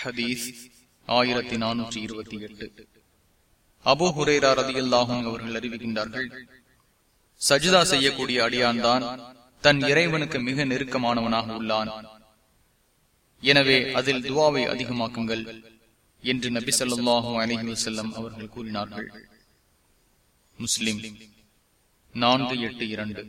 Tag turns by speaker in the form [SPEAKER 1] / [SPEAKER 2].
[SPEAKER 1] ஹதீஸ் ஆயிரத்தி நானூற்றி இருபத்தி எட்டு. அபு ஹுரேரா ரதியல்லாகும் அவர்கள் அறிவிக்கின்றார்கள் சஜிதா செய்யக்கூடிய அடியான் தான் தன் இறைவனுக்கு மிக நெருக்கமானவனாக உள்ளான். எனவே அதில் துவாவை அதிகமாக்குங்கள் என்று நபி சொல்லாஹும் அலஹி வசல்லம் அவர்கள் கூறினார்கள். முஸ்லிம் நான்கு எட்டு இரண்டு.